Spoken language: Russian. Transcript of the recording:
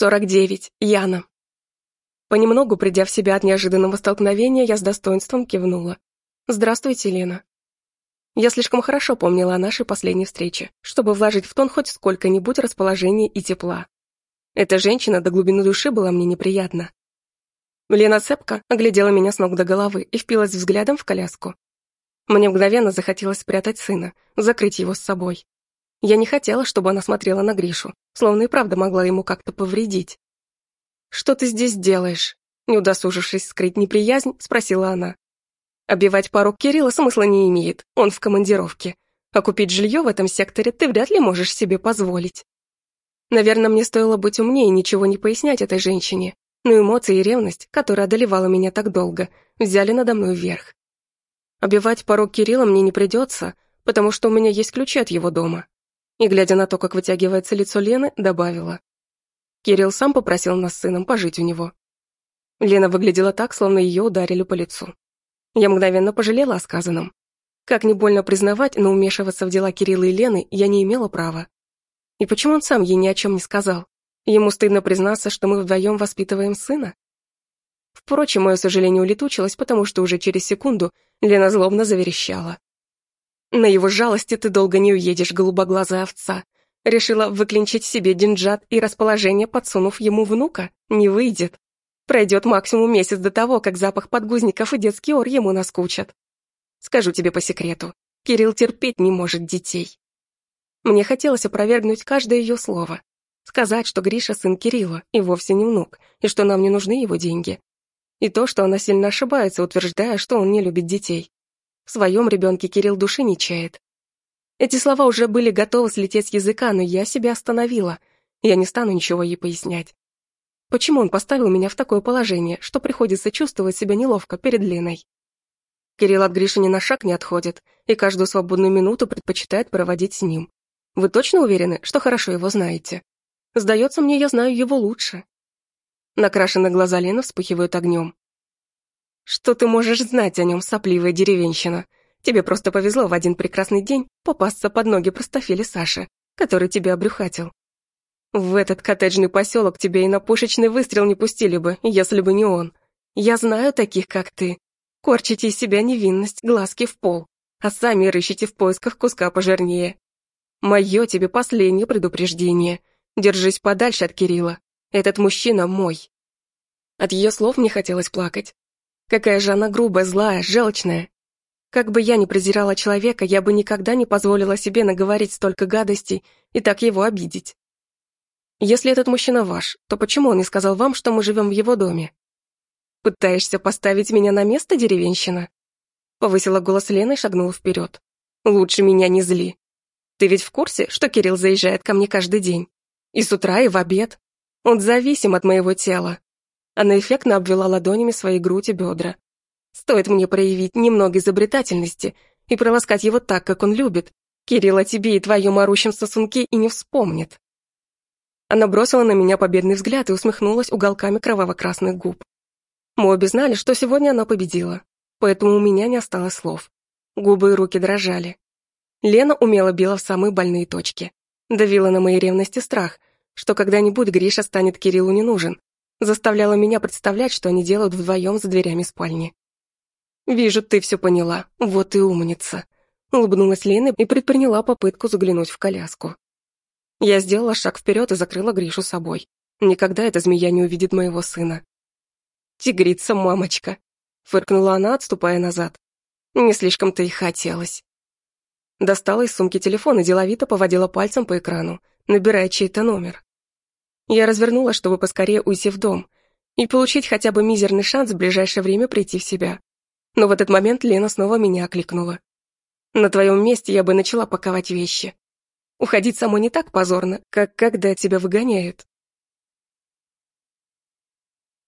Сорок девять. Яна. Понемногу, придя в себя от неожиданного столкновения, я с достоинством кивнула. «Здравствуйте, Лена». Я слишком хорошо помнила о нашей последней встрече, чтобы вложить в тон хоть сколько-нибудь расположения и тепла. Эта женщина до глубины души была мне неприятна. Лена цепко оглядела меня с ног до головы и впилась взглядом в коляску. Мне мгновенно захотелось спрятать сына, закрыть его с собой. Я не хотела, чтобы она смотрела на Гришу, словно и правда могла ему как-то повредить. «Что ты здесь делаешь?» Не удосужившись скрыть неприязнь, спросила она. «Обивать порог Кирилла смысла не имеет, он в командировке. А купить жилье в этом секторе ты вряд ли можешь себе позволить». Наверное, мне стоило быть умнее и ничего не пояснять этой женщине, но эмоции и ревность, которая одолевала меня так долго, взяли надо мной вверх. Обивать порог Кирилла мне не придется, потому что у меня есть ключи от его дома. И, глядя на то, как вытягивается лицо Лены, добавила. Кирилл сам попросил нас с сыном пожить у него. Лена выглядела так, словно ее ударили по лицу. Я мгновенно пожалела о сказанном. Как не больно признавать, но умешиваться в дела Кирилла и Лены я не имела права. И почему он сам ей ни о чем не сказал? Ему стыдно признаться, что мы вдвоем воспитываем сына? Впрочем, мое сожаление улетучилось, потому что уже через секунду Лена злобно заверещала. «На его жалости ты долго не уедешь, голубоглазая овца. Решила выклинчить себе деньжат и расположение, подсунув ему внука? Не выйдет. Пройдет максимум месяц до того, как запах подгузников и детский ор ему наскучат. Скажу тебе по секрету, Кирилл терпеть не может детей». Мне хотелось опровергнуть каждое ее слово, сказать, что Гриша сын Кирилла и вовсе не внук, и что нам не нужны его деньги. И то, что она сильно ошибается, утверждая, что он не любит детей. В своем ребенке Кирилл души не чает. Эти слова уже были готовы слететь с языка, но я себя остановила. Я не стану ничего ей пояснять. Почему он поставил меня в такое положение, что приходится чувствовать себя неловко перед Леной? Кирилл от Гриши ни на шаг не отходит и каждую свободную минуту предпочитает проводить с ним. Вы точно уверены, что хорошо его знаете? Сдается мне, я знаю его лучше. Накрашенные глаза Лены вспыхивают огнем. Что ты можешь знать о нем, сопливая деревенщина? Тебе просто повезло в один прекрасный день попасться под ноги простофили Саши, который тебя обрюхатил. В этот коттеджный поселок тебя и на пушечный выстрел не пустили бы, если бы не он. Я знаю таких, как ты. Корчите из себя невинность, глазки в пол, а сами рыщите в поисках куска пожирнее. Мое тебе последнее предупреждение. Держись подальше от Кирилла. Этот мужчина мой. От ее слов мне хотелось плакать. Какая же она грубая, злая, желчная. Как бы я ни презирала человека, я бы никогда не позволила себе наговорить столько гадостей и так его обидеть. Если этот мужчина ваш, то почему он не сказал вам, что мы живем в его доме? Пытаешься поставить меня на место, деревенщина? Повысила голос Лены и шагнула вперед. Лучше меня не зли. Ты ведь в курсе, что Кирилл заезжает ко мне каждый день? И с утра, и в обед. Он зависим от моего тела. Она эффектно обвела ладонями свои грудь и бедра. Стоит мне проявить немного изобретательности и проласкать его так, как он любит. Кирилл о тебе и твоем орущем сосунке и не вспомнит. Она бросила на меня победный взгляд и усмехнулась уголками кроваво-красных губ. Мы обе знали, что сегодня она победила, поэтому у меня не осталось слов. Губы и руки дрожали. Лена умело била в самые больные точки. Давила на моей ревности страх, что когда-нибудь Гриша станет Кириллу не нужен. Заставляла меня представлять, что они делают вдвоем за дверями спальни. «Вижу, ты все поняла. Вот и умница». Улыбнулась Лена и предприняла попытку заглянуть в коляску. Я сделала шаг вперед и закрыла Гришу собой. Никогда эта змея не увидит моего сына. «Тигрица, мамочка!» — фыркнула она, отступая назад. «Не слишком-то и хотелось». Достала из сумки телефон и деловито поводила пальцем по экрану, набирая чей-то номер. Я развернулась, чтобы поскорее уйти в дом и получить хотя бы мизерный шанс в ближайшее время прийти в себя. Но в этот момент Лена снова меня окликнула. «На твоем месте я бы начала паковать вещи. Уходить самой не так позорно, как когда тебя выгоняют».